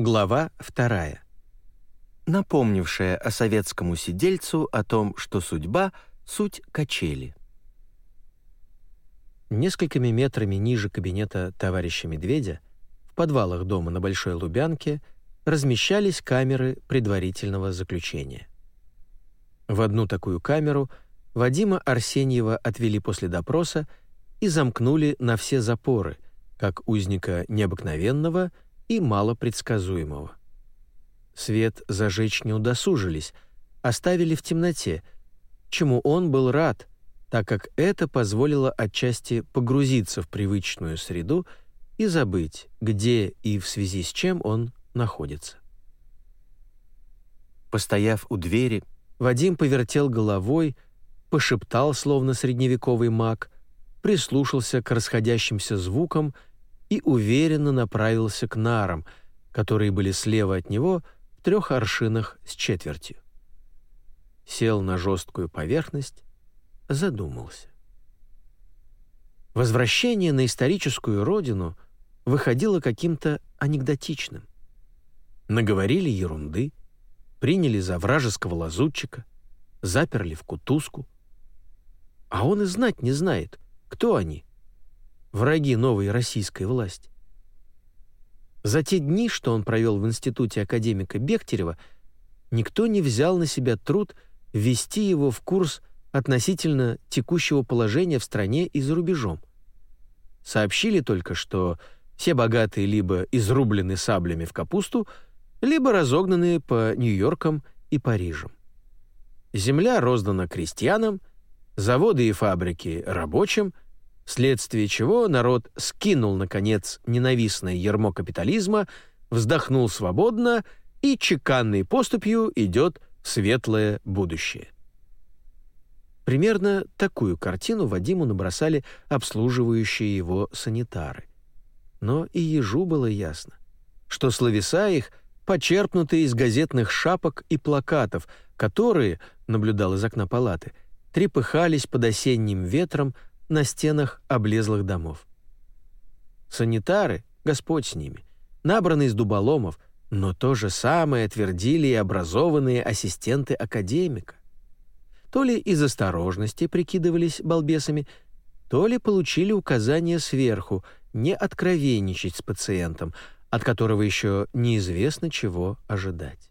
Глава вторая. Напомнившая о советскому сидельцу о том, что судьба — суть качели. Несколькими метрами ниже кабинета товарища Медведя, в подвалах дома на Большой Лубянке, размещались камеры предварительного заключения. В одну такую камеру Вадима Арсеньева отвели после допроса и замкнули на все запоры, как узника необыкновенного — и малопредсказуемого. Свет зажечь не удосужились, оставили в темноте, чему он был рад, так как это позволило отчасти погрузиться в привычную среду и забыть, где и в связи с чем он находится. Постояв у двери, Вадим повертел головой, пошептал, словно средневековый маг, прислушался к расходящимся звукам — и уверенно направился к нарам, которые были слева от него в трех аршинах с четвертью. Сел на жесткую поверхность, задумался. Возвращение на историческую родину выходило каким-то анекдотичным. Наговорили ерунды, приняли за вражеского лазутчика, заперли в кутузку. А он и знать не знает, кто они враги новой российской власти. За те дни, что он провел в институте академика Бехтерева, никто не взял на себя труд ввести его в курс относительно текущего положения в стране и за рубежом. Сообщили только, что все богатые либо изрублены саблями в капусту, либо разогнаны по Нью-Йоркам и Парижам. Земля роздана крестьянам, заводы и фабрики — рабочим — вследствие чего народ скинул, наконец, ненавистное ермо капитализма, вздохнул свободно и чеканной поступью идет светлое будущее. Примерно такую картину Вадиму набросали обслуживающие его санитары. Но и ежу было ясно, что словеса их почерпнуты из газетных шапок и плакатов, которые, наблюдал из окна палаты, трепыхались под осенним ветром на стенах облезлых домов. Санитары, Господь с ними, набраны из дуболомов, но то же самое твердили и образованные ассистенты академика. То ли из осторожности прикидывались балбесами, то ли получили указание сверху не откровенничать с пациентом, от которого еще неизвестно чего ожидать.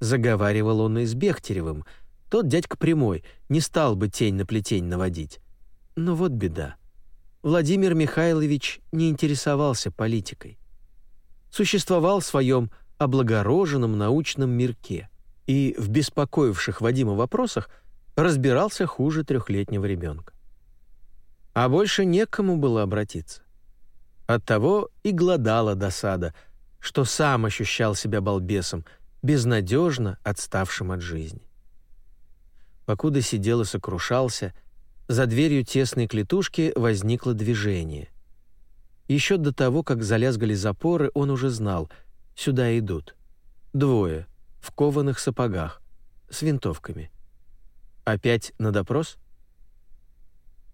Заговаривал он и с Бехтеревым. Тот дядька прямой, не стал бы тень на плетень наводить. Но вот беда. Владимир Михайлович не интересовался политикой. Существовал в своем облагороженном научном мирке и в беспокоивших Вадима вопросах разбирался хуже трехлетнего ребенка. А больше некому было обратиться. Оттого и гладала досада, что сам ощущал себя балбесом, безнадежно отставшим от жизни. Покуда сидел и сокрушался, за дверью тесной клетушки возникло движение. Еще до того, как залязгали запоры, он уже знал — сюда идут. Двое, в кованых сапогах, с винтовками. Опять на допрос?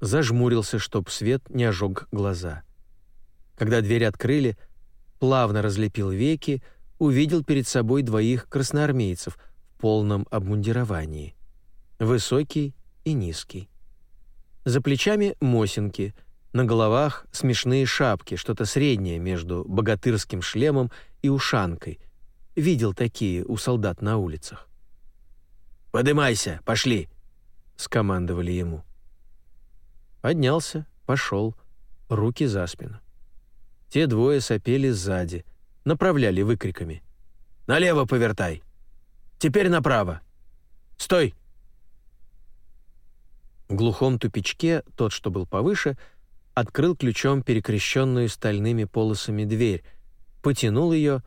Зажмурился, чтоб свет не ожег глаза. Когда дверь открыли, плавно разлепил веки, увидел перед собой двоих красноармейцев в полном обмундировании. Высокий и низкий. За плечами мосинки, на головах смешные шапки, что-то среднее между богатырским шлемом и ушанкой. Видел такие у солдат на улицах. «Подымайся, пошли!» — скомандовали ему. Поднялся, пошел, руки за спину. Те двое сопели сзади, направляли выкриками. «Налево повертай! Теперь направо! Стой!» В глухом тупичке тот, что был повыше, открыл ключом перекрещенную стальными полосами дверь, потянул ее,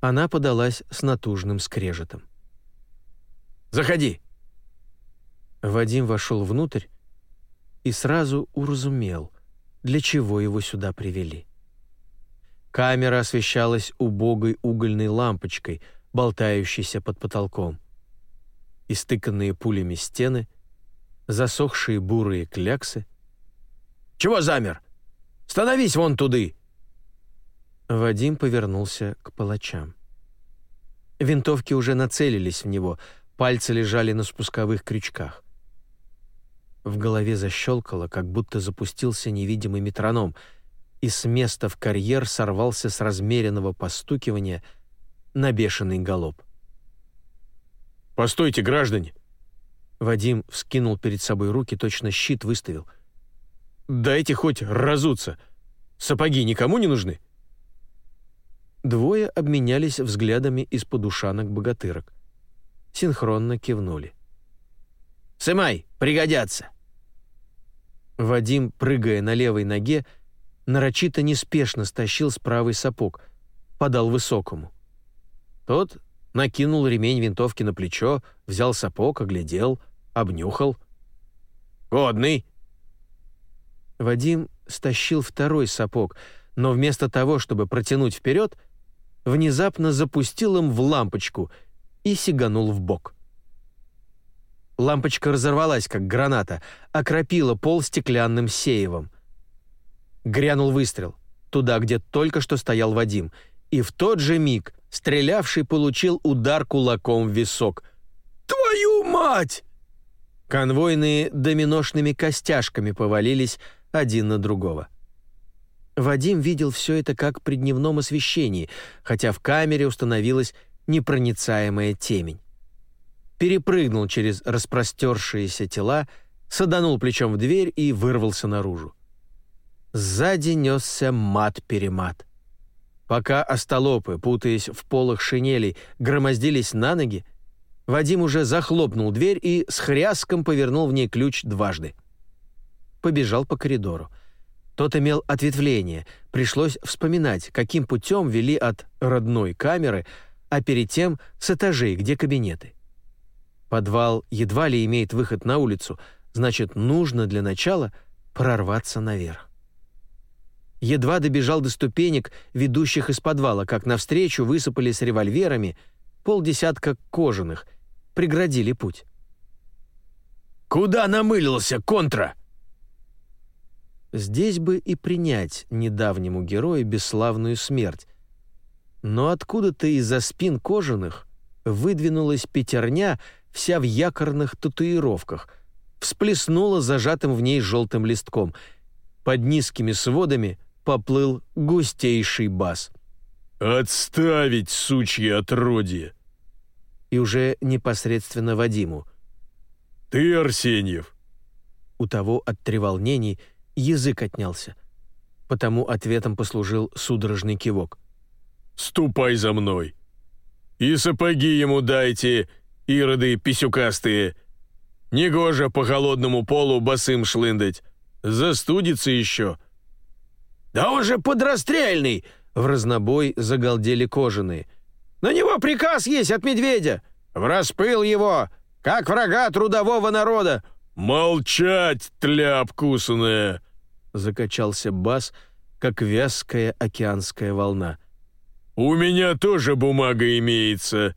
она подалась с натужным скрежетом. «Заходи!» Вадим вошел внутрь и сразу уразумел, для чего его сюда привели. Камера освещалась убогой угольной лампочкой, болтающейся под потолком. Истыканные пулями стены — засохшие бурые кляксы. «Чего замер? Становись вон туды!» Вадим повернулся к палачам. Винтовки уже нацелились в него, пальцы лежали на спусковых крючках. В голове защелкало, как будто запустился невидимый метроном, и с места в карьер сорвался с размеренного постукивания на бешеный галоп. «Постойте, граждане!» Вадим вскинул перед собой руки, точно щит выставил. «Дайте хоть разуться! Сапоги никому не нужны?» Двое обменялись взглядами из-под ушанок богатырок. Синхронно кивнули. «Сымай, пригодятся!» Вадим, прыгая на левой ноге, нарочито неспешно стащил с правой сапог, подал высокому. Тот накинул ремень винтовки на плечо, взял сапог, оглядел, обнюхал. «Годный!» Вадим стащил второй сапог, но вместо того, чтобы протянуть вперед, внезапно запустил им в лампочку и сиганул в бок. Лампочка разорвалась, как граната, окропила пол стеклянным сеевом. Грянул выстрел, туда, где только что стоял Вадим, и в тот же миг стрелявший получил удар кулаком в висок. «Твою мать!» Конвойные доминошными костяшками повалились один на другого. Вадим видел все это как при дневном освещении, хотя в камере установилась непроницаемая темень. Перепрыгнул через распростершиеся тела, саданул плечом в дверь и вырвался наружу. Сзади несся мат-перемат. Пока остолопы, путаясь в полах шинелей, громоздились на ноги, Вадим уже захлопнул дверь и с хряском повернул в ней ключ дважды. Побежал по коридору. Тот имел ответвление. Пришлось вспоминать, каким путем вели от родной камеры, а перед тем с этажей, где кабинеты. Подвал едва ли имеет выход на улицу, значит, нужно для начала прорваться наверх. Едва добежал до ступенек, ведущих из подвала, как навстречу высыпали с револьверами полдесятка кожаных, преградили путь. «Куда намылился, контра?» Здесь бы и принять недавнему герою бесславную смерть. Но откуда-то из-за спин кожаных выдвинулась пятерня, вся в якорных татуировках, всплеснула зажатым в ней желтым листком. Под низкими сводами поплыл густейший бас. «Отставить, сучье отродье!» И уже непосредственно Вадиму. «Ты, Арсеньев!» У того от треволнений – язык отнялся. Потому ответом послужил судорожный кивок. «Ступай за мной! И сапоги ему дайте, ироды писюкастые! Негоже по холодному полу босым шлындать! Застудится еще!» «Да он же подрастрельный!» — в разнобой загалдели кожаные. «На него приказ есть от медведя! В распыл его, как врага трудового народа! «Молчать, тляп кусаная!» — закачался бас, как вязкая океанская волна. «У меня тоже бумага имеется.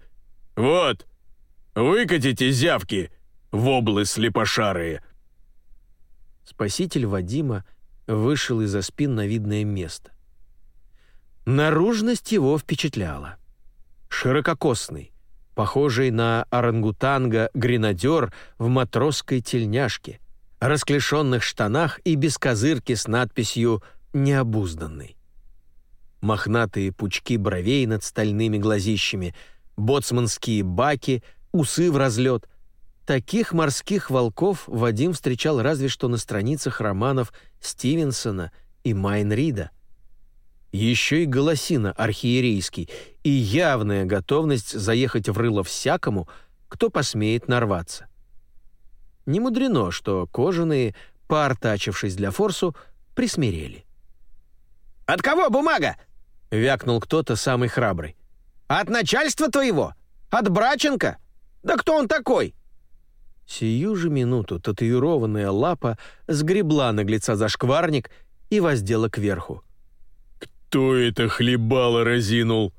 Вот, выкатите зявки, воблы слепошарые!» Спаситель Вадима вышел из-за спин на видное место. Наружность его впечатляла. Ширококосный, похожий на орангутанга гренадер в матросской тельняшке, расклешенных штанах и без козырки с надписью «Необузданный». Мохнатые пучки бровей над стальными глазищами, боцманские баки, усы в разлет. Таких морских волков Вадим встречал разве что на страницах романов Стивенсона и Майн Рида еще и голосина архиерейский и явная готовность заехать в рыло всякому, кто посмеет нарваться. Не мудрено, что кожаные, поортачившись для форсу, присмирели. «От кого бумага?» — вякнул кто-то самый храбрый. «От начальства твоего? От Браченко? Да кто он такой?» Сию же минуту татуированная лапа сгребла наглеца за шкварник и воздела кверху. Кто это хлебало разинул?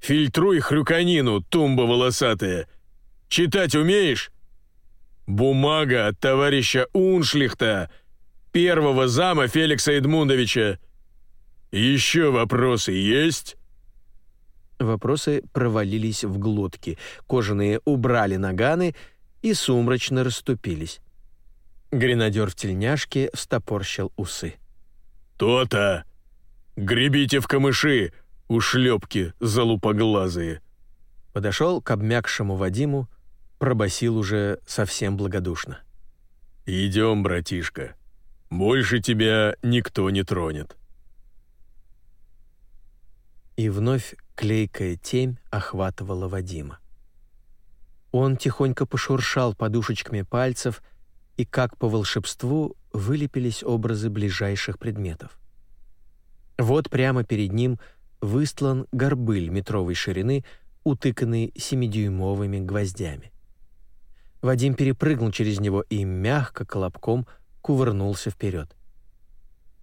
Фильтруй хрюканину, тумба волосатая. Читать умеешь? Бумага от товарища Уншлихта, первого зама Феликса Эдмундовича. «Еще вопросы есть?» Вопросы провалились в глотки, кожаные убрали наганы и сумрачно расступились. Гренадер в тельняшке стопорщил усы. «То-то! Гребите в камыши, ушлепки залупоглазые!» Подошел к обмякшему Вадиму, пробасил уже совсем благодушно. «Идем, братишка. Больше тебя никто не тронет». И вновь клейкая темь охватывала Вадима. Он тихонько пошуршал подушечками пальцев, и как по волшебству вылепились образы ближайших предметов. Вот прямо перед ним выстлан горбыль метровой ширины, утыканный семидюймовыми гвоздями. Вадим перепрыгнул через него и мягко колобком кувырнулся вперед.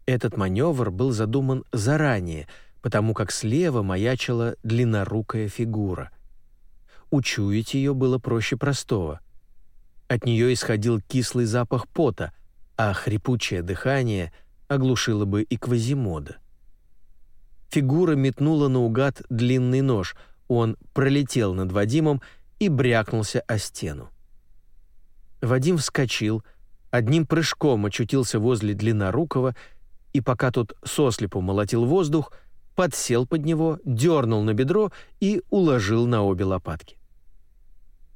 Этот маневр был задуман заранее, потому как слева маячила длиннорукая фигура. Учуять ее было проще простого. От нее исходил кислый запах пота, а хрипучее дыхание оглушило бы и Квазимода. Фигура метнула наугад длинный нож, он пролетел над Вадимом и брякнулся о стену. Вадим вскочил, одним прыжком очутился возле длиннорукого, и пока тот сослепу молотил воздух, подсел под него, дернул на бедро и уложил на обе лопатки.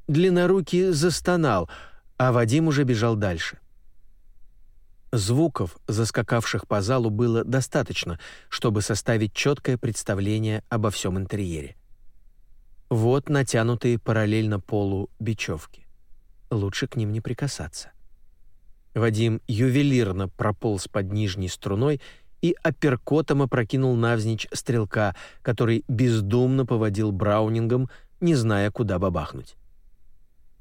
Длиннорукий застонал, а Вадим уже бежал дальше. Звуков, заскакавших по залу, было достаточно, чтобы составить четкое представление обо всем интерьере. Вот натянутые параллельно полу бечевки лучше к ним не прикасаться. Вадим ювелирно прополз под нижней струной и апперкотом опрокинул навзничь стрелка, который бездумно поводил Браунингом, не зная, куда бабахнуть.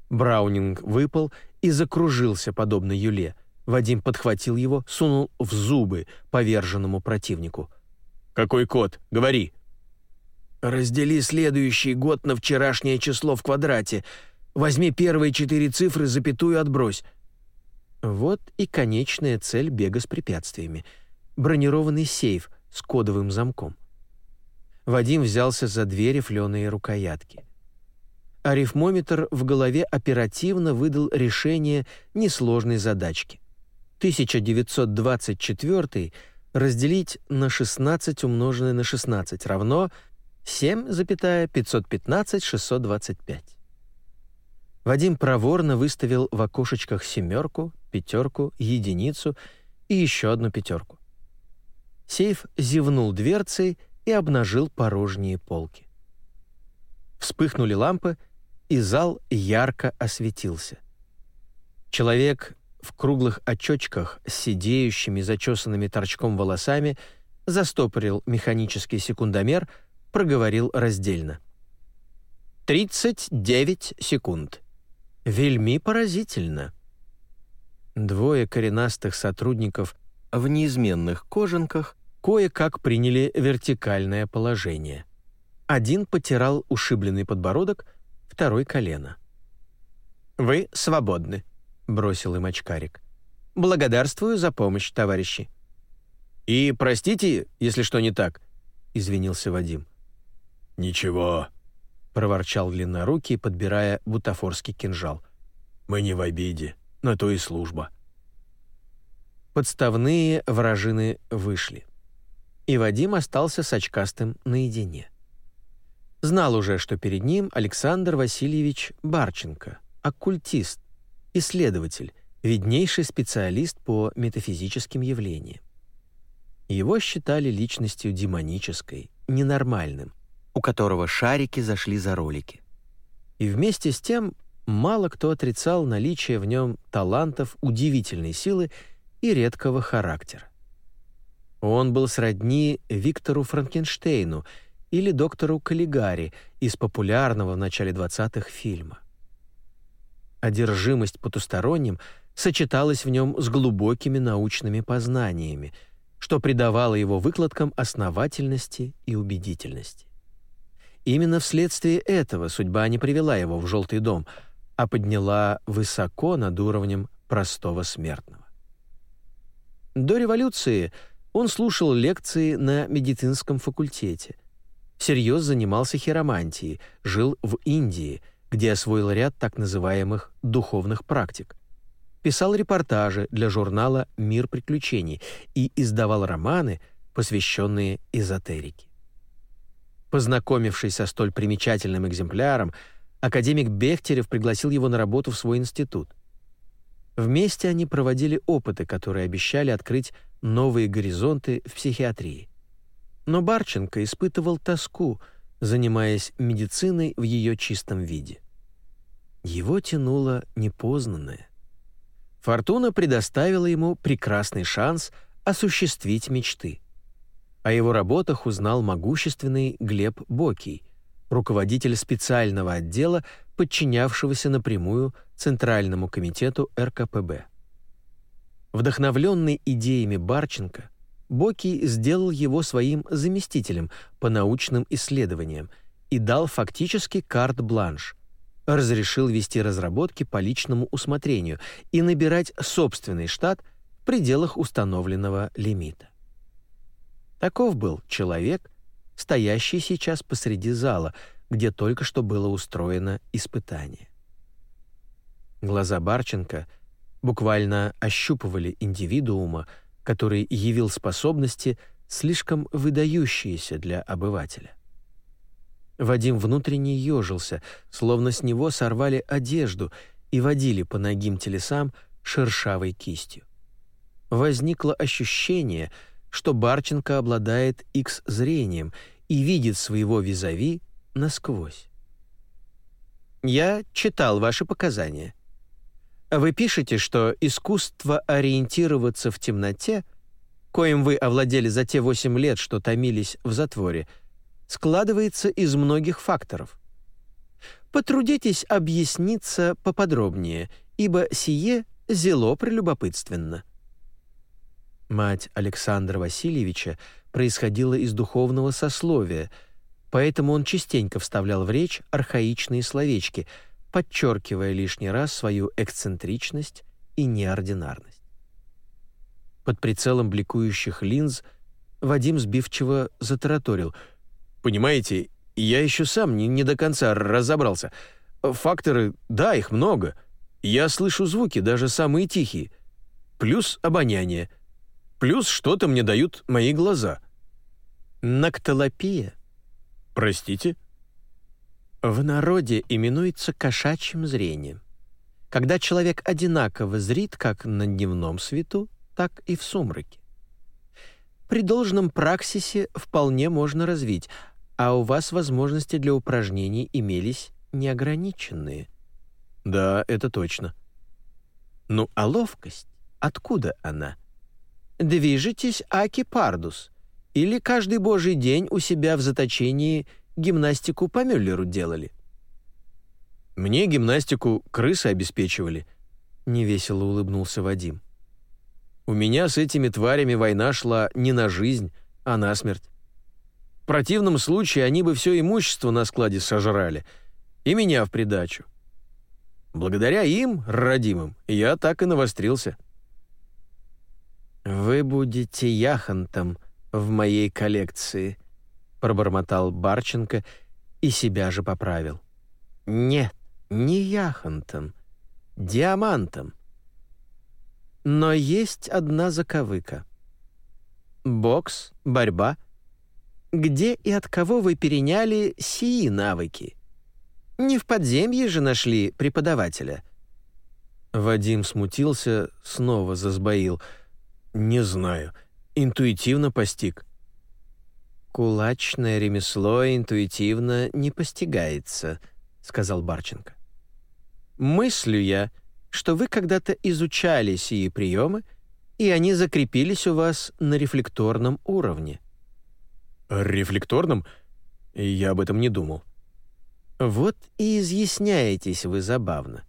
Браунинг выпал и закружился, подобно юле. Вадим подхватил его, сунул в зубы поверженному противнику. «Какой код? Говори!» «Раздели следующий год на вчерашнее число в квадрате. Возьми первые четыре цифры, запятую отбрось». Вот и конечная цель бега с препятствиями. Бронированный сейф с кодовым замком. Вадим взялся за двери флёные рукоятки. Арифмометр в голове оперативно выдал решение несложной задачки. 1924 разделить на 16 умноженное на 16 равно 7,515 625. Вадим проворно выставил в окошечках семерку, пятерку, единицу и еще одну пятерку. Сейф зевнул дверцей и обнажил порожние полки. Вспыхнули лампы, и зал ярко осветился. Человек в круглых очочках с сидеющими зачесанными торчком волосами застопорил механический секундомер, проговорил раздельно. «Тридцать девять секунд». Вельми поразительно. Двое коренастых сотрудников в неизменных кожанках кое-как приняли вертикальное положение. Один потирал ушибленный подбородок, второй — колено. «Вы свободны», — бросил им очкарик. «Благодарствую за помощь, товарищи». «И простите, если что не так», — извинился Вадим. «Ничего», проворчал длиннорукий, подбирая бутафорский кинжал. «Мы не в обиде, на то и служба». Подставные вражины вышли. И Вадим остался с очкастым наедине. Знал уже, что перед ним Александр Васильевич Барченко, оккультист, исследователь, виднейший специалист по метафизическим явлениям. Его считали личностью демонической, ненормальным – у которого шарики зашли за ролики. И вместе с тем мало кто отрицал наличие в нем талантов удивительной силы и редкого характера. Он был сродни Виктору Франкенштейну или доктору Каллигари из популярного в начале 20-х фильма. Одержимость потусторонним сочеталась в нем с глубокими научными познаниями, что придавало его выкладкам основательности и убедительности. Именно вследствие этого судьба не привела его в «желтый дом», а подняла высоко над уровнем простого смертного. До революции Он слушал лекции на медицинском факультете. Всерьез занимался хиромантией, жил в Индии, где освоил ряд так называемых «духовных практик». Писал репортажи для журнала «Мир приключений» и издавал романы, посвященные эзотерике. Познакомившись со столь примечательным экземпляром, академик Бехтерев пригласил его на работу в свой институт. Вместе они проводили опыты, которые обещали открыть новые горизонты в психиатрии. Но Барченко испытывал тоску, занимаясь медициной в ее чистом виде. Его тянуло непознанное. Фортуна предоставила ему прекрасный шанс осуществить мечты. О его работах узнал могущественный Глеб Бокий, руководитель специального отдела, подчинявшегося напрямую Центральному комитету РКПБ. Вдохновленный идеями Барченко, Бокий сделал его своим заместителем по научным исследованиям и дал фактически карт-бланш, разрешил вести разработки по личному усмотрению и набирать собственный штат в пределах установленного лимита. Таков был человек, стоящий сейчас посреди зала, где только что было устроено испытание. Глаза Барченко буквально ощупывали индивидуума, который явил способности, слишком выдающиеся для обывателя. Вадим внутренне ежился, словно с него сорвали одежду и водили по ногим телесам шершавой кистью. Возникло ощущение, что Барченко обладает X-зрением и видит своего визави насквозь. «Я читал ваши показания. Вы пишете, что искусство ориентироваться в темноте, коим вы овладели за те восемь лет, что томились в затворе, складывается из многих факторов. Потрудитесь объясниться поподробнее, ибо сие зело прелюбопытственно». Мать Александра Васильевича происходила из духовного сословия, поэтому он частенько вставлял в речь архаичные словечки, подчеркивая лишний раз свою эксцентричность и неординарность. Под прицелом бликующих линз Вадим сбивчиво затараторил. «Понимаете, я еще сам не, не до конца разобрался. Факторы, да, их много. Я слышу звуки, даже самые тихие. Плюс обоняние — Плюс что-то мне дают мои глаза. Нактолопия. Простите? В народе именуется кошачьим зрением. Когда человек одинаково зрит как на дневном свету, так и в сумраке. При должном праксисе вполне можно развить, а у вас возможности для упражнений имелись неограниченные. Да, это точно. Ну, а ловкость? Откуда она? — движетесь аки пардус, или каждый божий день у себя в заточении гимнастику по Мюллеру делали. Мне гимнастику крысы обеспечивали, невесело улыбнулся Вадим. У меня с этими тварями война шла не на жизнь, а на смерть. В противном случае они бы все имущество на складе сожрали, и меня в придачу. Благодаря им, родимым, я так и навострился. «Вы будете яхонтом в моей коллекции», — пробормотал Барченко и себя же поправил. «Нет, не яхонтом, диамантом. Но есть одна заковыка. Бокс, борьба. Где и от кого вы переняли сии навыки? Не в подземье же нашли преподавателя?» Вадим смутился, снова засбоил — «Не знаю. Интуитивно постиг». «Кулачное ремесло интуитивно не постигается», — сказал Барченко. «Мыслю я, что вы когда-то изучали сии приемы, и они закрепились у вас на рефлекторном уровне». «Рефлекторном? Я об этом не думал». «Вот и изъясняетесь вы забавно.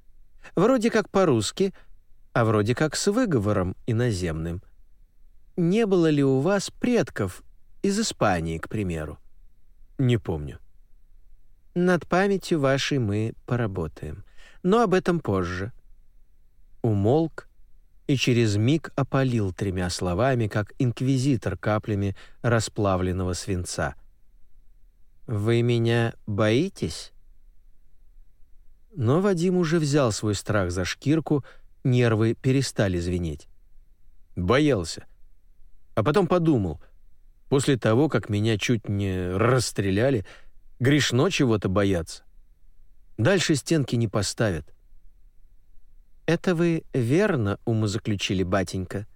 Вроде как по-русски, а вроде как с выговором иноземным не было ли у вас предков из Испании, к примеру? Не помню. Над памятью вашей мы поработаем, но об этом позже. Умолк, и через миг опалил тремя словами, как инквизитор каплями расплавленного свинца. «Вы меня боитесь?» Но Вадим уже взял свой страх за шкирку, нервы перестали звенеть. Боялся. А потом подумал, после того, как меня чуть не расстреляли, грешно чего-то бояться. Дальше стенки не поставят. «Это вы верно умозаключили, батенька?»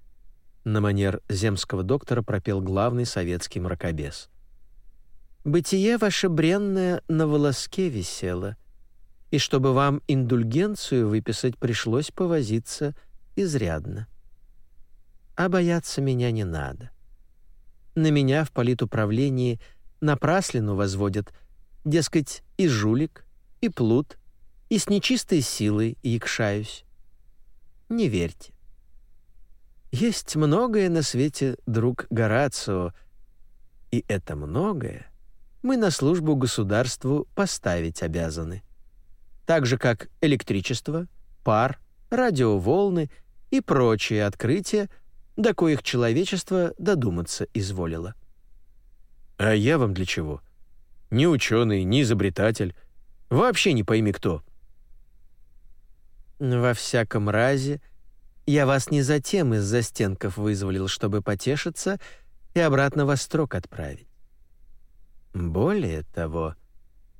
На манер земского доктора пропел главный советский мракобес. «Бытие ваше бренное на волоске висело, и чтобы вам индульгенцию выписать, пришлось повозиться изрядно. А бояться меня не надо. На меня в политуправлении напраслину возводят, дескать, и жулик, и плут, и с нечистой силой якшаюсь. Не верьте. Есть многое на свете, друг Горацио, и это многое мы на службу государству поставить обязаны. Так же, как электричество, пар, радиоволны и прочие открытия, до коих человечество додуматься изволило. А я вам для чего? Ни ученый, ни изобретатель. Вообще не пойми кто. Во всяком разе, я вас не затем из за стенков вызволил, чтобы потешиться и обратно во строк отправить. Более того,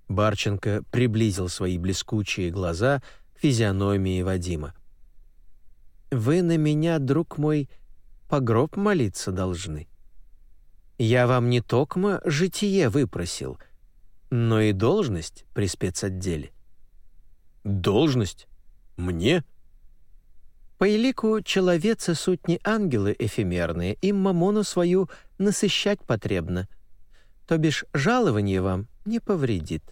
Барченко приблизил свои блескучие глаза к физиономии Вадима. «Вы на меня, друг мой, по гроб молиться должны. Я вам не токмо житие выпросил, но и должность при спецотделе». «Должность? Мне?» По элику человеца сутни ангелы эфемерные, им мамону свою насыщать потребно, то бишь жалование вам не повредит.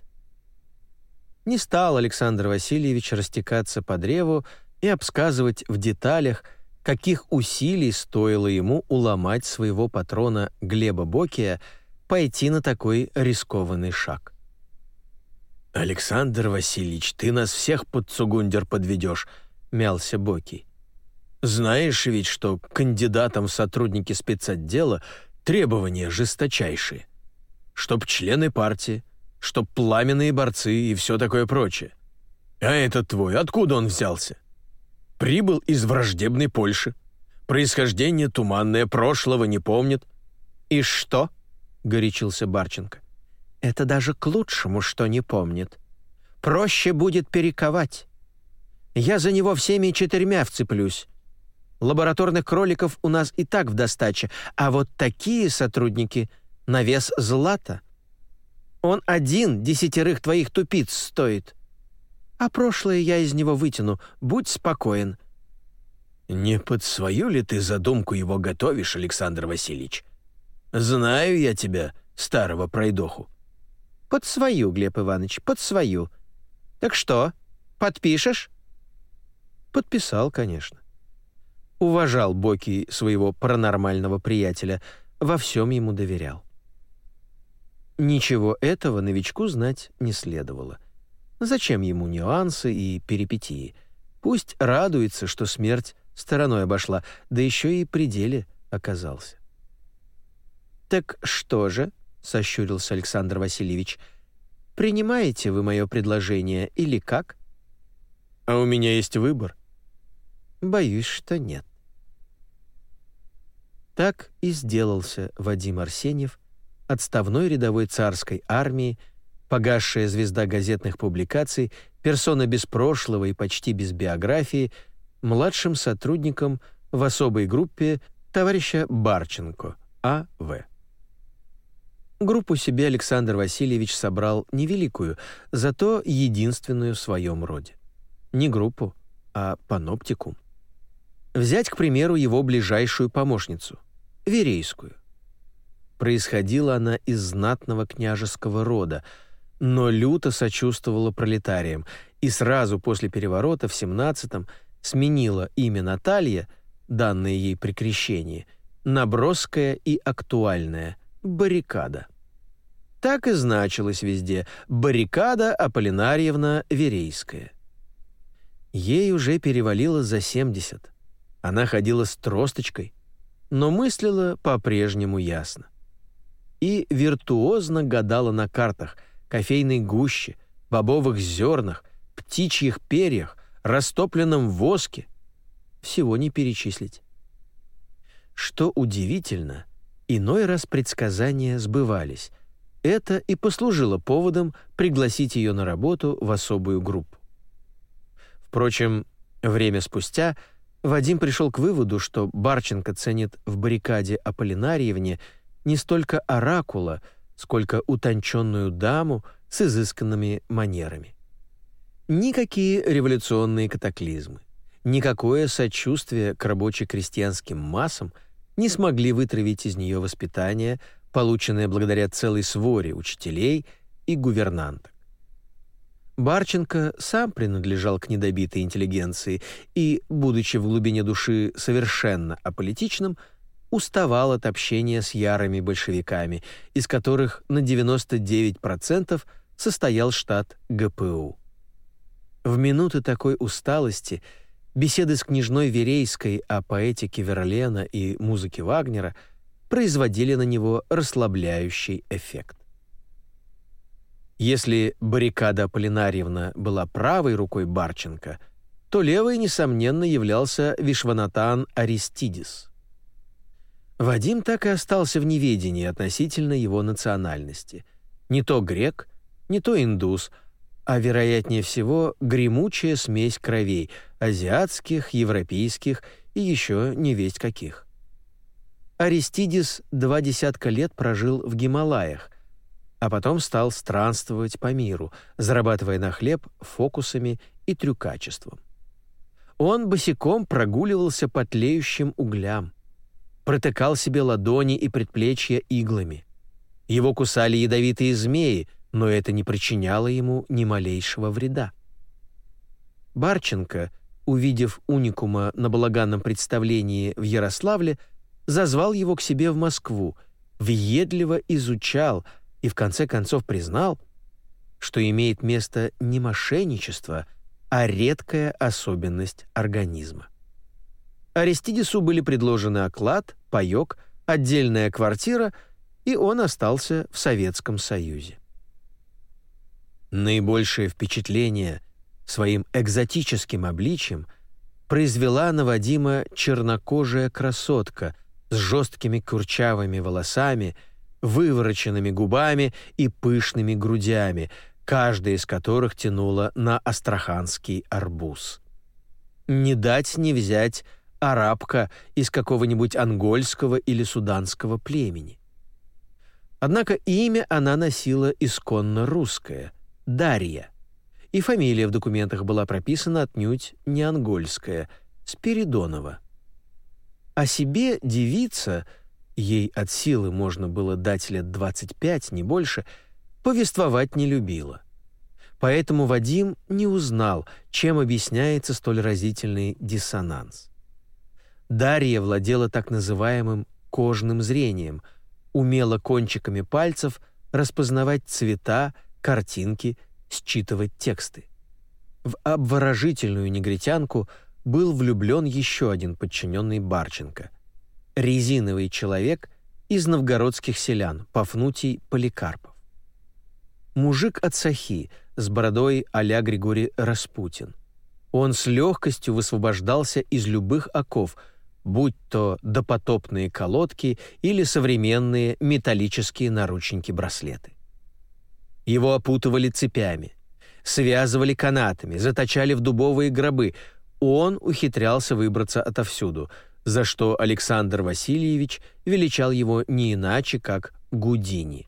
Не стал Александр Васильевич растекаться по древу и обсказывать в деталях, каких усилий стоило ему уломать своего патрона Глеба Бокия пойти на такой рискованный шаг. «Александр Васильевич, ты нас всех под Цугундер подведешь», — мялся Боки. «Знаешь ведь, что кандидатам в сотрудники спецотдела требования жесточайшие. Чтоб члены партии, чтоб пламенные борцы и все такое прочее. А этот твой, откуда он взялся? Прибыл из враждебной Польши. Происхождение туманное, прошлого не помнит. «И что?» — горячился Барченко. Это даже к лучшему, что не помнит. Проще будет перековать. Я за него всеми четырьмя вцеплюсь. Лабораторных кроликов у нас и так в достаче, а вот такие сотрудники на вес злата. Он один десятерых твоих тупиц стоит. А прошлое я из него вытяну, будь спокоен». «Не под свою ли ты задумку его готовишь, Александр Васильевич? Знаю я тебя, старого пройдоху. «Под свою, Глеб Иванович, под свою. Так что, подпишешь?» Подписал, конечно. Уважал Боки своего паранормального приятеля, во всем ему доверял. Ничего этого новичку знать не следовало. Зачем ему нюансы и перипетии? Пусть радуется, что смерть стороной обошла, да еще и при деле оказался. «Так что же?» — сощурился Александр Васильевич. «Принимаете вы мое предложение или как?» «А у меня есть выбор». «Боюсь, что нет». Так и сделался Вадим Арсеньев, отставной рядовой царской армии, погасшая звезда газетных публикаций, персона без прошлого и почти без биографии, младшим сотрудником в особой группе товарища Барченко, А.В. Группу себе Александр Васильевич собрал невеликую, зато единственную в своем роде. Не группу, а паноптикум. Взять, к примеру, его ближайшую помощницу, Верейскую. Происходила она из знатного княжеского рода, но люто сочувствовала пролетариям и сразу после переворота в 17-м сменила имя Наталья, данное ей при крещении, на броское и актуальное – баррикада. Так и значилось везде «баррикада Аполлинарьевна Верейская». Ей уже перевалило за 70. Она ходила с тросточкой, но мыслила по-прежнему ясно. И виртуозно гадала на картах, кофейной гуще, бобовых зернах, птичьих перьях, растопленном воске. Всего не перечислить. Что удивительно, иной раз предсказания сбывались. Это и послужило поводом пригласить ее на работу в особую группу. Впрочем, время спустя Вадим пришел к выводу, что Барченко ценит в баррикаде Аполлинариевне не столько оракула, сколько утонченную даму с изысканными манерами. Никакие революционные катаклизмы, никакое сочувствие к рабоче-крестьянским массам не смогли вытравить из нее воспитание, полученное благодаря целой своре учителей и гувернанток. Барченко сам принадлежал к недобитой интеллигенции и, будучи в глубине души совершенно аполитичным, уставал от общения с ярыми большевиками, из которых на 99% состоял штат ГПУ. В минуты такой усталости беседы с княжной Верейской о поэтике Верлена и музыке Вагнера производили на него расслабляющий эффект. Если баррикада Аполлинарьевна была правой рукой Барченко, то левой, несомненно, являлся Вишванатан Аристидис. Вадим так и остался в неведении относительно его национальности. Не то грек, не то индус, а, вероятнее всего, гремучая смесь кровей – азиатских, европейских и еще не весть каких. Аристидис два десятка лет прожил в Гималаях – а потом стал странствовать по миру, зарабатывая на хлеб фокусами и трюкачеством. Он босиком прогуливался по тлеющим углям, протыкал себе ладони и предплечья иглами. Его кусали ядовитые змеи, но это не причиняло ему ни малейшего вреда. Барченко, увидев уникума на балаганном представлении в Ярославле, зазвал его к себе в Москву, въедливо изучал, и в конце концов признал, что имеет место не мошенничество, а редкая особенность организма. Аристидису были предложены оклад, паёк, отдельная квартира, и он остался в Советском Союзе. Наибольшее впечатление своим экзотическим обличием произвела на Вадима чернокожая красотка с жесткими курчавыми волосами – вывороченными губами и пышными грудями, каждая из которых тянула на астраханский арбуз. Не дать не взять арабка из какого-нибудь ангольского или суданского племени. Однако имя она носила исконно русское — Дарья, и фамилия в документах была прописана отнюдь не ангольская — Спиридонова. О себе девица — ей от силы можно было дать лет 25, не больше, повествовать не любила. Поэтому Вадим не узнал, чем объясняется столь разительный диссонанс. Дарья владела так называемым кожным зрением, умела кончиками пальцев распознавать цвета, картинки, считывать тексты. В обворожительную негритянку был влюблен еще один подчиненный Барченко — резиновый человек из новгородских селян, Пафнутий Поликарпов. Мужик от Сахи с бородой а-ля Григорий Распутин. Он с легкостью высвобождался из любых оков, будь то допотопные колодки или современные металлические наручники-браслеты. Его опутывали цепями, связывали канатами, заточали в дубовые гробы. Он ухитрялся выбраться отовсюду — за что Александр Васильевич величал его не иначе, как Гудини.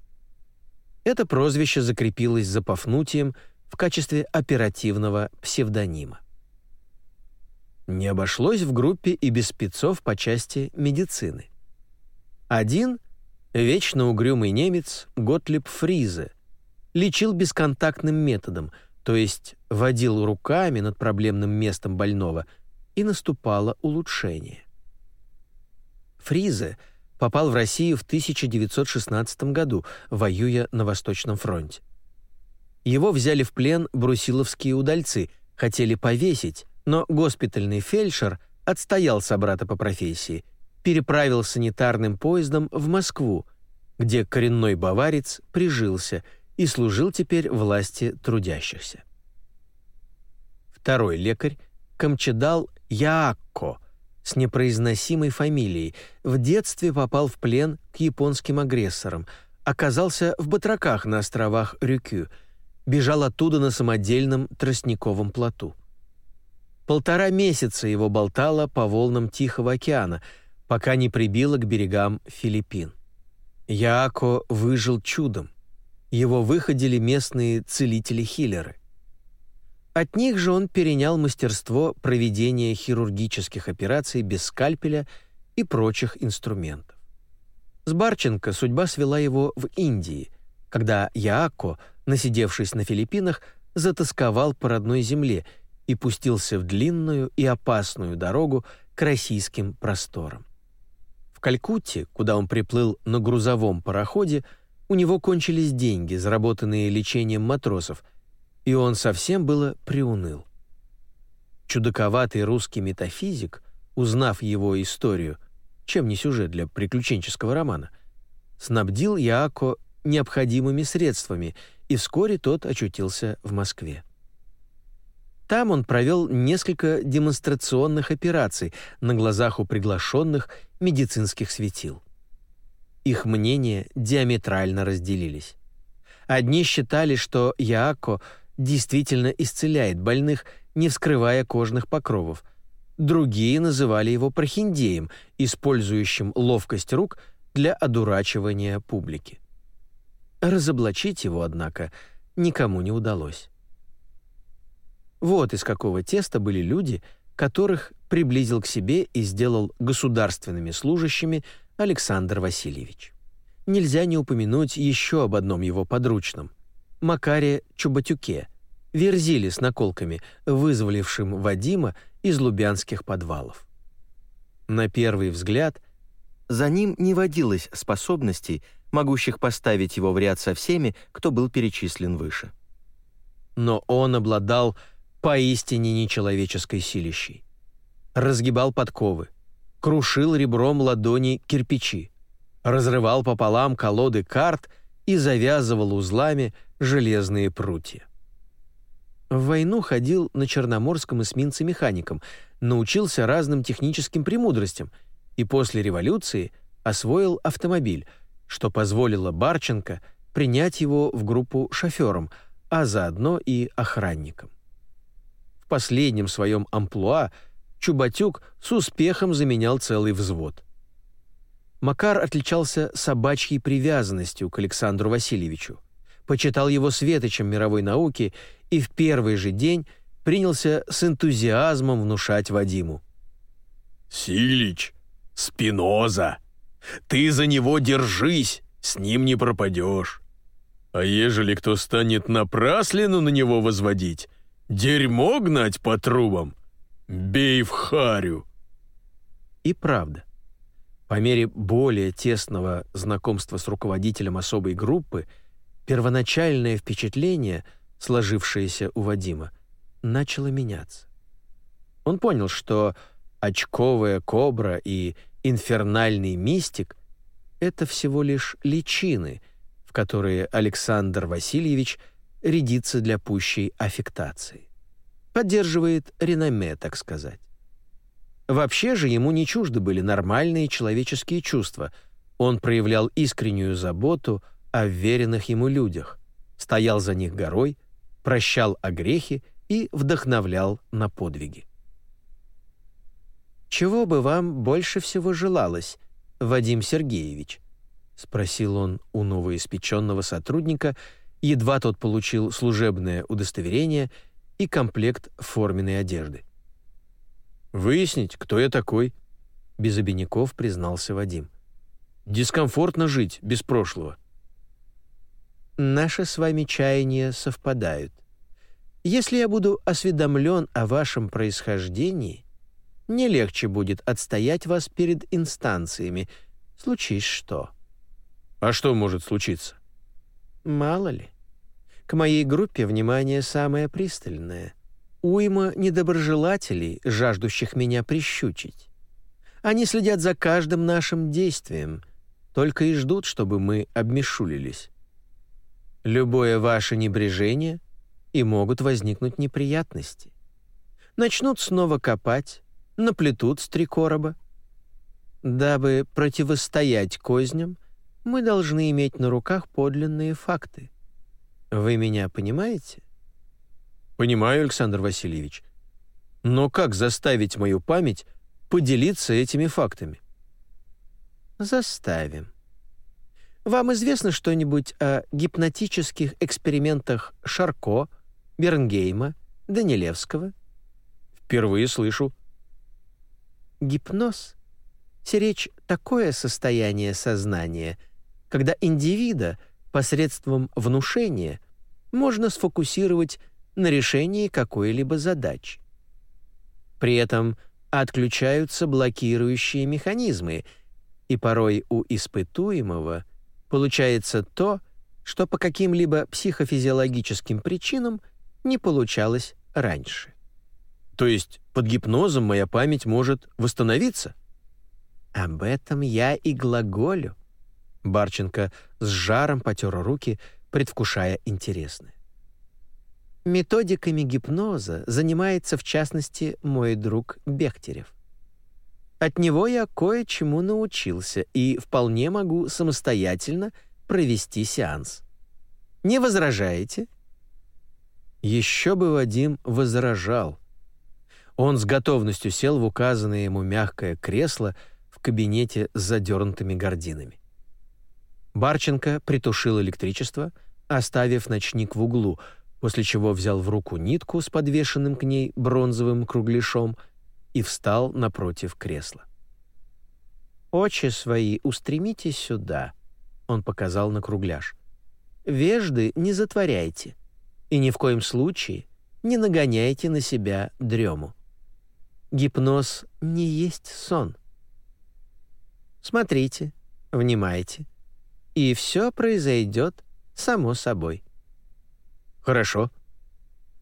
Это прозвище закрепилось за Пафнутием в качестве оперативного псевдонима. Не обошлось в группе и без спецов по части медицины. Один, вечно угрюмый немец Готлиб Фризе, лечил бесконтактным методом, то есть водил руками над проблемным местом больного, и наступало улучшение. Фризе попал в Россию в 1916 году, воюя на Восточном фронте. Его взяли в плен брусиловские удальцы, хотели повесить, но госпитальный фельдшер отстоял собрата по профессии, переправил санитарным поездом в Москву, где коренной баварец прижился и служил теперь власти трудящихся. Второй лекарь, Камчедал Яакко, с непроизносимой фамилией, в детстве попал в плен к японским агрессорам, оказался в батраках на островах Рюкю, бежал оттуда на самодельном тростниковом плоту. Полтора месяца его болтало по волнам Тихого океана, пока не прибило к берегам Филиппин. Яако выжил чудом. Его выходили местные целители-хиллеры. От них же он перенял мастерство проведения хирургических операций без скальпеля и прочих инструментов. С Барченко судьба свела его в Индии, когда Яако, насидевшись на Филиппинах, затасковал по родной земле и пустился в длинную и опасную дорогу к российским просторам. В Калькутте, куда он приплыл на грузовом пароходе, у него кончились деньги, заработанные лечением матросов – и он совсем было приуныл. Чудаковатый русский метафизик, узнав его историю, чем не сюжет для приключенческого романа, снабдил Яако необходимыми средствами, и вскоре тот очутился в Москве. Там он провел несколько демонстрационных операций на глазах у приглашенных медицинских светил. Их мнения диаметрально разделились. Одни считали, что Яако действительно исцеляет больных, не вскрывая кожных покровов. Другие называли его прохиндеем, использующим ловкость рук для одурачивания публики. Разоблачить его, однако, никому не удалось. Вот из какого теста были люди, которых приблизил к себе и сделал государственными служащими Александр Васильевич. Нельзя не упомянуть еще об одном его подручном — Макаре Чубатюке, верзили с наколками, вызволившим Вадима из лубянских подвалов. На первый взгляд за ним не водилось способностей, могущих поставить его в ряд со всеми, кто был перечислен выше. Но он обладал поистине нечеловеческой силищей. Разгибал подковы, крушил ребром ладони кирпичи, разрывал пополам колоды карт и завязывал узлами железные прутья. В войну ходил на Черноморском эсминце механиком, научился разным техническим премудростям и после революции освоил автомобиль, что позволило Барченко принять его в группу шофером, а заодно и охранником. В последнем своем амплуа Чубатюк с успехом заменял целый взвод. Макар отличался собачьей привязанностью к Александру Васильевичу почитал его светочем мировой науки и в первый же день принялся с энтузиазмом внушать Вадиму. «Силич, Спиноза, ты за него держись, с ним не пропадешь. А ежели кто станет напраслину на него возводить, дерьмо гнать по трубам, бей в харю». И правда. По мере более тесного знакомства с руководителем особой группы – первоначальное впечатление, сложившееся у Вадима, начало меняться. Он понял, что очковая кобра и инфернальный мистик — это всего лишь личины, в которые Александр Васильевич рядится для пущей аффектации. Поддерживает реноме, так сказать. Вообще же ему не чужды были нормальные человеческие чувства. Он проявлял искреннюю заботу — о веренных ему людях, стоял за них горой, прощал о грехе и вдохновлял на подвиги. «Чего бы вам больше всего желалось, Вадим Сергеевич?» — спросил он у новоиспеченного сотрудника, едва тот получил служебное удостоверение и комплект форменной одежды. «Выяснить, кто я такой», — без обиняков признался Вадим. «Дискомфортно жить без прошлого наши с вами чаяния совпадают. Если я буду осведомлен о вашем происхождении, не легче будет отстоять вас перед инстанциями, случись что. А что может случиться? Мало ли. К моей группе внимание самое пристальное. уйма недоброжелателей, жаждущих меня прищучить. Они следят за каждым нашим действием, только и ждут, чтобы мы обмешулились. Любое ваше небрежение, и могут возникнуть неприятности. Начнут снова копать, наплетут с три короба. Дабы противостоять козням, мы должны иметь на руках подлинные факты. Вы меня понимаете? Понимаю, Александр Васильевич. Но как заставить мою память поделиться этими фактами? Заставим. Вам известно что-нибудь о гипнотических экспериментах Шарко, Бернгейма, Данилевского? Впервые слышу. Гипноз — сиречь такое состояние сознания, когда индивида посредством внушения можно сфокусировать на решении какой-либо задачи. При этом отключаются блокирующие механизмы, и порой у испытуемого получается то, что по каким-либо психофизиологическим причинам не получалось раньше. То есть под гипнозом моя память может восстановиться? Об этом я и глаголю. Барченко с жаром потер руки, предвкушая интересное. Методиками гипноза занимается, в частности, мой друг Бехтерев. От него я кое-чему научился и вполне могу самостоятельно провести сеанс. Не возражаете? Еще бы Вадим возражал. Он с готовностью сел в указанное ему мягкое кресло в кабинете с задернутыми гардинами. Барченко притушил электричество, оставив ночник в углу, после чего взял в руку нитку с подвешенным к ней бронзовым кругляшом — и встал напротив кресла. «Очи свои устремите сюда», — он показал на кругляш. «Вежды не затворяйте и ни в коем случае не нагоняйте на себя дрему. Гипноз не есть сон. Смотрите, внимайте, и все произойдет само собой». «Хорошо».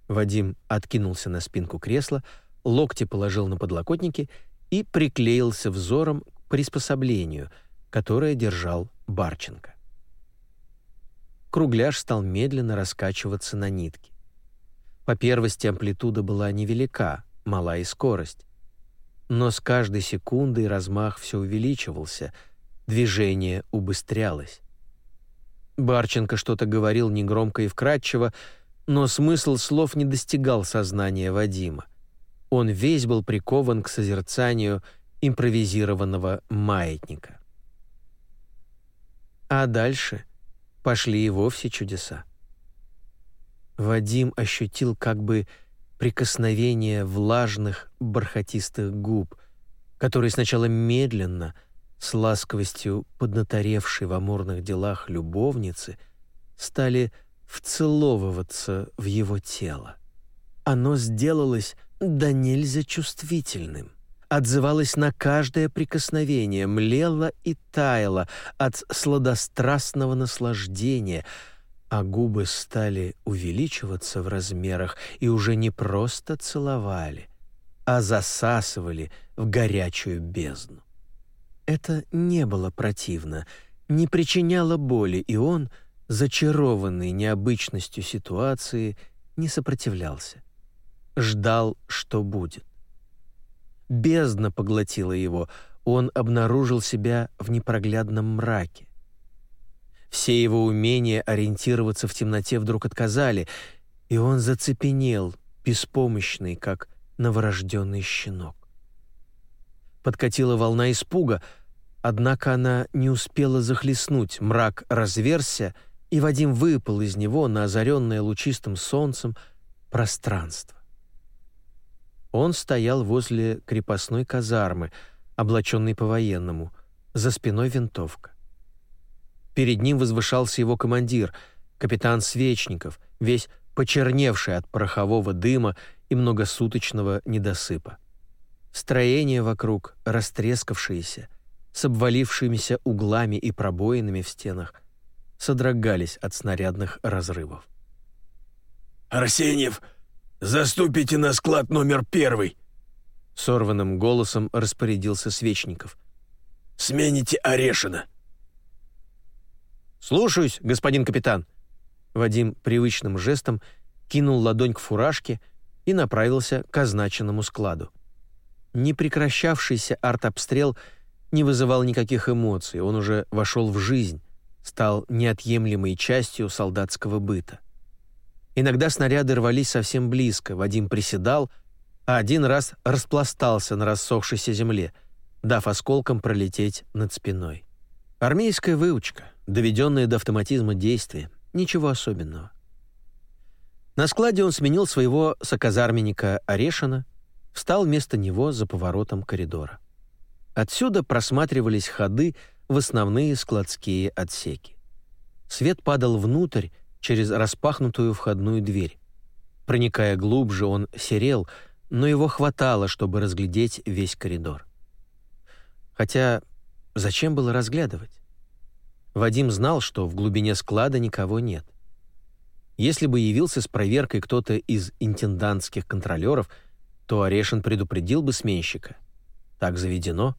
Вадим откинулся на спинку кресла, локти положил на подлокотники и приклеился взором к приспособлению, которое держал Барченко. Кругляш стал медленно раскачиваться на нитке. По первости амплитуда была невелика, мала и скорость. Но с каждой секундой размах все увеличивался, движение убыстрялось. Барченко что-то говорил негромко и вкратчиво, но смысл слов не достигал сознания Вадима. Он весь был прикован к созерцанию импровизированного маятника. А дальше пошли и вовсе чудеса. Вадим ощутил как бы прикосновение влажных бархатистых губ, которые сначала медленно, с ласковостью поднаторевшей в амурных делах любовницы, стали вцеловываться в его тело. Оно сделалось да нельзя чувствительным. Отзывалась на каждое прикосновение, млела и таяла от сладострастного наслаждения, а губы стали увеличиваться в размерах и уже не просто целовали, а засасывали в горячую бездну. Это не было противно, не причиняло боли, и он, зачарованный необычностью ситуации, не сопротивлялся ждал, что будет. Бездна поглотила его, он обнаружил себя в непроглядном мраке. Все его умения ориентироваться в темноте вдруг отказали, и он зацепенел, беспомощный, как новорожденный щенок. Подкатила волна испуга, однако она не успела захлестнуть, мрак разверся, и Вадим выпал из него на озаренное лучистым солнцем пространство. Он стоял возле крепостной казармы, облаченный по-военному, за спиной винтовка. Перед ним возвышался его командир, капитан Свечников, весь почерневший от порохового дыма и многосуточного недосыпа. Строение вокруг, растрескавшиеся, с обвалившимися углами и пробоинами в стенах, содрогались от снарядных разрывов. «Арсеньев, заступите на склад номер первый!» Сорванным голосом распорядился Свечников. «Смените Орешина!» «Слушаюсь, господин капитан!» Вадим привычным жестом кинул ладонь к фуражке и направился к означенному складу. Непрекращавшийся артобстрел не вызывал никаких эмоций, он уже вошел в жизнь, стал неотъемлемой частью солдатского быта. Иногда снаряды рвались совсем близко, Вадим приседал, а один раз распластался на рассохшейся земле, дав осколкам пролететь над спиной. Армейская выучка, доведенная до автоматизма действия, ничего особенного. На складе он сменил своего соказарменника Орешина, встал вместо него за поворотом коридора. Отсюда просматривались ходы в основные складские отсеки. Свет падал внутрь через распахнутую входную дверь. Проникая глубже, он серел, но его хватало, чтобы разглядеть весь коридор. Хотя зачем было разглядывать? Вадим знал, что в глубине склада никого нет. Если бы явился с проверкой кто-то из интендантских контролеров, то Орешин предупредил бы сменщика. Так заведено.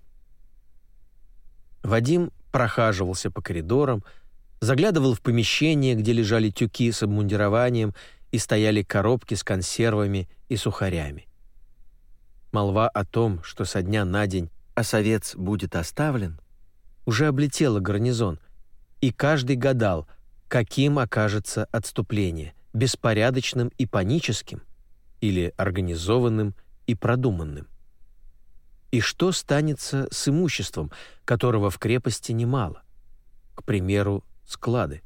Вадим прохаживался по коридорам, заглядывал в помещение, где лежали тюки с обмундированием и стояли коробки с консервами и сухарями. Молва о том, что со дня на день осовец будет оставлен, уже облетела гарнизон, и каждый гадал — каким окажется отступление – беспорядочным и паническим или организованным и продуманным. И что станется с имуществом, которого в крепости немало? К примеру, склады.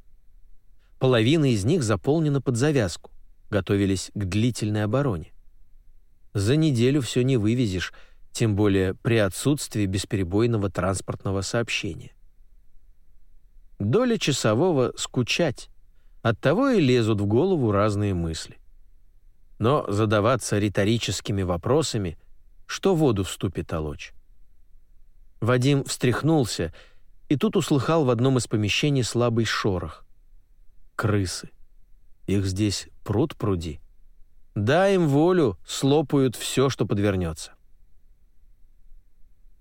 Половина из них заполнена под завязку, готовились к длительной обороне. За неделю все не вывезешь, тем более при отсутствии бесперебойного транспортного сообщения. Доля часового — скучать. Оттого и лезут в голову разные мысли. Но задаваться риторическими вопросами, что воду вступит толочь. Вадим встряхнулся и тут услыхал в одном из помещений слабый шорох. Крысы. Их здесь пруд пруди. Дай им волю, слопают все, что подвернется.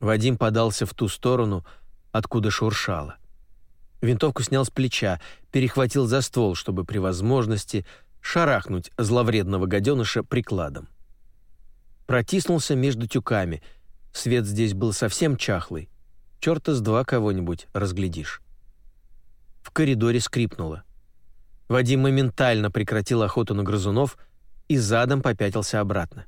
Вадим подался в ту сторону, откуда шуршало. Винтовку снял с плеча, перехватил за ствол, чтобы при возможности шарахнуть зловредного гаденыша прикладом. Протиснулся между тюками. Свет здесь был совсем чахлый. Чёрта с два кого-нибудь разглядишь. В коридоре скрипнуло. Вадим моментально прекратил охоту на грызунов и задом попятился обратно.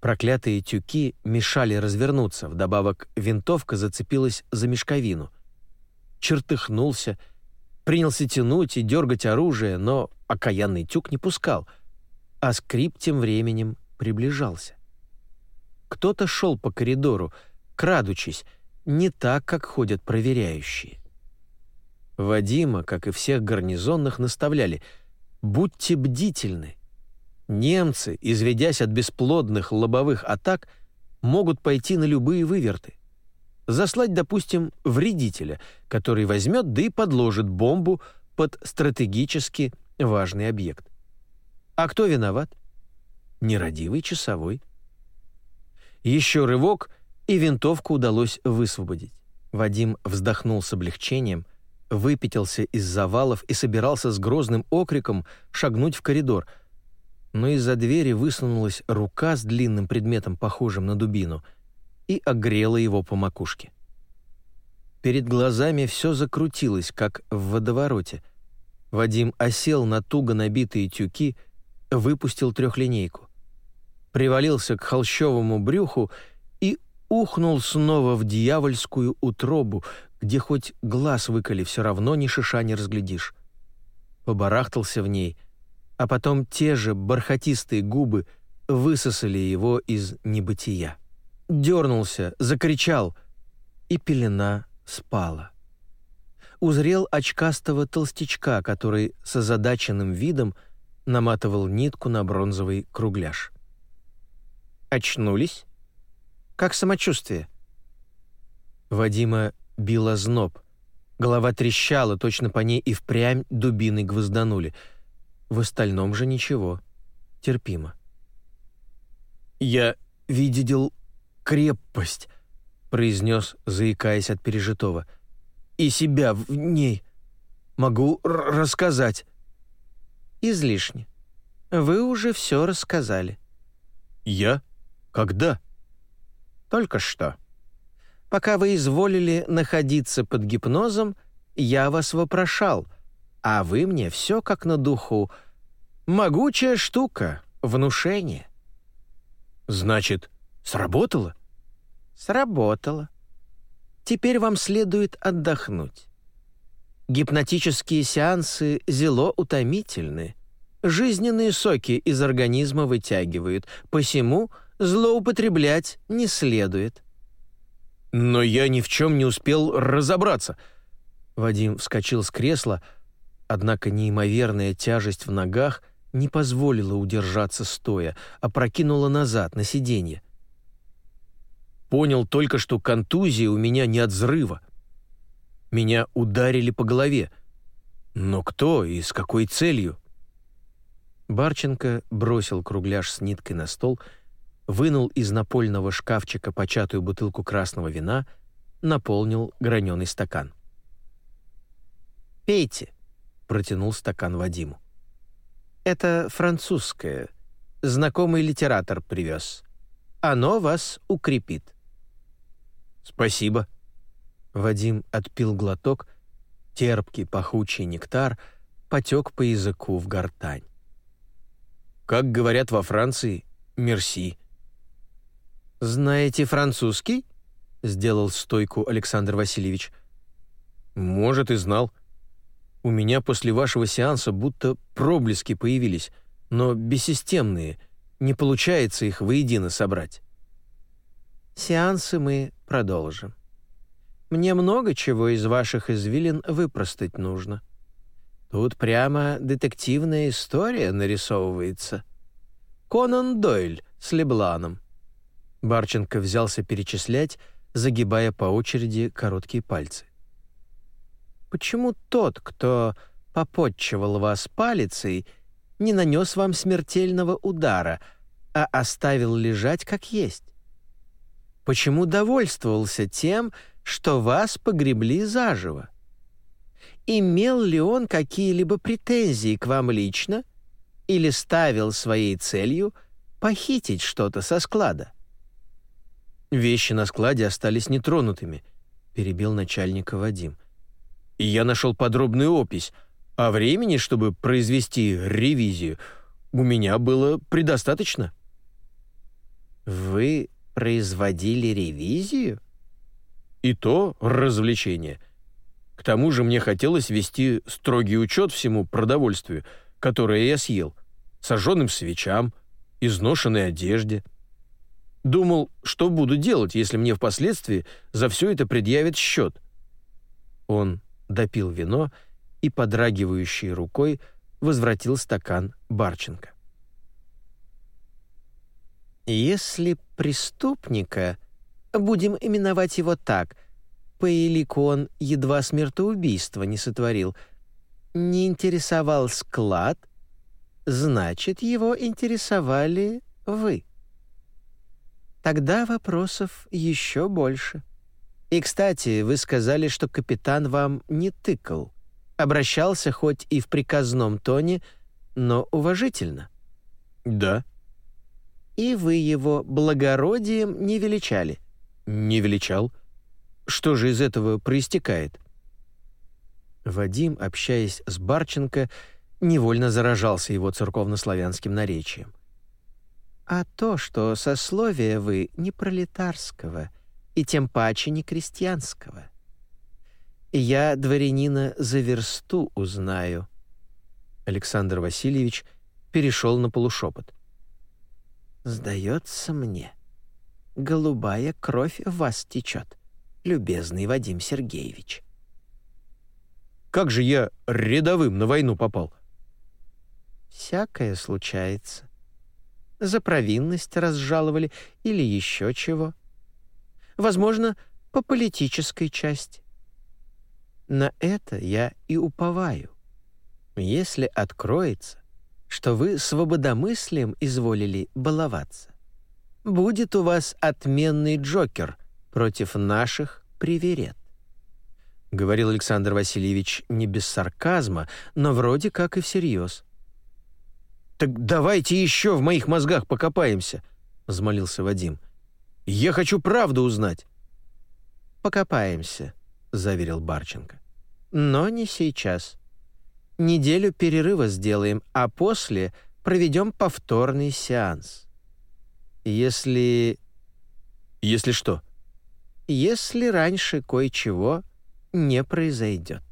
Проклятые тюки мешали развернуться, вдобавок винтовка зацепилась за мешковину — чертыхнулся, принялся тянуть и дергать оружие, но окаянный тюк не пускал, а скрип тем временем приближался. Кто-то шел по коридору, крадучись, не так, как ходят проверяющие. Вадима, как и всех гарнизонных, наставляли «Будьте бдительны». Немцы, изведясь от бесплодных лобовых атак, могут пойти на любые выверты заслать, допустим, вредителя, который возьмет да и подложит бомбу под стратегически важный объект. А кто виноват? Нерадивый часовой. Еще рывок, и винтовку удалось высвободить. Вадим вздохнул с облегчением, выпятился из завалов и собирался с грозным окриком шагнуть в коридор, но из-за двери высунулась рука с длинным предметом, похожим на дубину — и огрела его по макушке. Перед глазами все закрутилось, как в водовороте. Вадим осел на туго набитые тюки, выпустил трехлинейку. Привалился к холщовому брюху и ухнул снова в дьявольскую утробу, где хоть глаз выколи, все равно ни шиша не разглядишь. Побарахтался в ней, а потом те же бархатистые губы высосали его из небытия дернулся, закричал, и пелена спала. Узрел очкастого толстячка, который с озадаченным видом наматывал нитку на бронзовый кругляш. «Очнулись? Как самочувствие?» Вадима била зноб. Голова трещала, точно по ней и впрямь дубиной гвозданули. В остальном же ничего. терпимо. «Я видел крепость», — произнес, заикаясь от пережитого. «И себя в ней могу рассказать». «Излишне. Вы уже все рассказали». «Я? Когда?» «Только что. Пока вы изволили находиться под гипнозом, я вас вопрошал, а вы мне все как на духу. Могучая штука, внушение». «Значит, сработало?» «Сработало. Теперь вам следует отдохнуть. Гипнотические сеансы зело утомительны. Жизненные соки из организма вытягивают, посему злоупотреблять не следует». «Но я ни в чем не успел разобраться». Вадим вскочил с кресла, однако неимоверная тяжесть в ногах не позволила удержаться стоя, а прокинула назад, на сиденье. Понял только, что контузия у меня не от взрыва. Меня ударили по голове. Но кто и с какой целью? Барченко бросил кругляш с ниткой на стол, вынул из напольного шкафчика початую бутылку красного вина, наполнил граненый стакан. «Пейте», — протянул стакан Вадиму. «Это французское. Знакомый литератор привез. Оно вас укрепит». «Спасибо». Вадим отпил глоток, терпкий пахучий нектар потек по языку в гортань. «Как говорят во Франции, мерси». «Знаете французский?» — сделал стойку Александр Васильевич. «Может, и знал. У меня после вашего сеанса будто проблески появились, но бессистемные. Не получается их воедино собрать». «Сеансы мы продолжим. Мне много чего из ваших извилин выпростать нужно. Тут прямо детективная история нарисовывается. Конан Дойль с Лебланом. Барченко взялся перечислять, загибая по очереди короткие пальцы. «Почему тот, кто попотчевал вас палицей, не нанес вам смертельного удара, а оставил лежать как есть? Почему довольствовался тем, что вас погребли заживо? Имел ли он какие-либо претензии к вам лично или ставил своей целью похитить что-то со склада? «Вещи на складе остались нетронутыми», — перебил начальника Вадим. «И я нашел подробную опись, а времени, чтобы произвести ревизию, у меня было предостаточно». «Вы производили ревизию?» «И то развлечение. К тому же мне хотелось вести строгий учет всему продовольствию, которое я съел, сожженным свечам, изношенной одежде». Думал, что буду делать, если мне впоследствии за все это предъявят счет. Он допил вино и, подрагивающей рукой, возвратил стакан Барченко. «Если преступника, будем именовать его так, по он едва смертоубийства не сотворил, не интересовал склад, значит, его интересовали вы». Тогда вопросов еще больше. И, кстати, вы сказали, что капитан вам не тыкал. Обращался хоть и в приказном тоне, но уважительно. Да. И вы его благородием не величали. Не величал. Что же из этого проистекает? Вадим, общаясь с Барченко, невольно заражался его церковнославянским наречием а то, что сословие вы не пролетарского и тем паче не крестьянского. Я дворянина за версту узнаю». Александр Васильевич перешел на полушепот. «Сдается мне, голубая кровь в вас течет, любезный Вадим Сергеевич». «Как же я рядовым на войну попал?» «Всякое случается за провинность разжаловали или еще чего. Возможно, по политической части. На это я и уповаю. Если откроется, что вы свободомыслием изволили баловаться. Будет у вас отменный Джокер против наших приверет. Говорил Александр Васильевич не без сарказма, но вроде как и всерьез. «Так давайте еще в моих мозгах покопаемся», — взмолился Вадим. «Я хочу правду узнать». «Покопаемся», — заверил Барченко. «Но не сейчас. Неделю перерыва сделаем, а после проведем повторный сеанс. Если...» «Если что?» «Если раньше кое-чего не произойдет».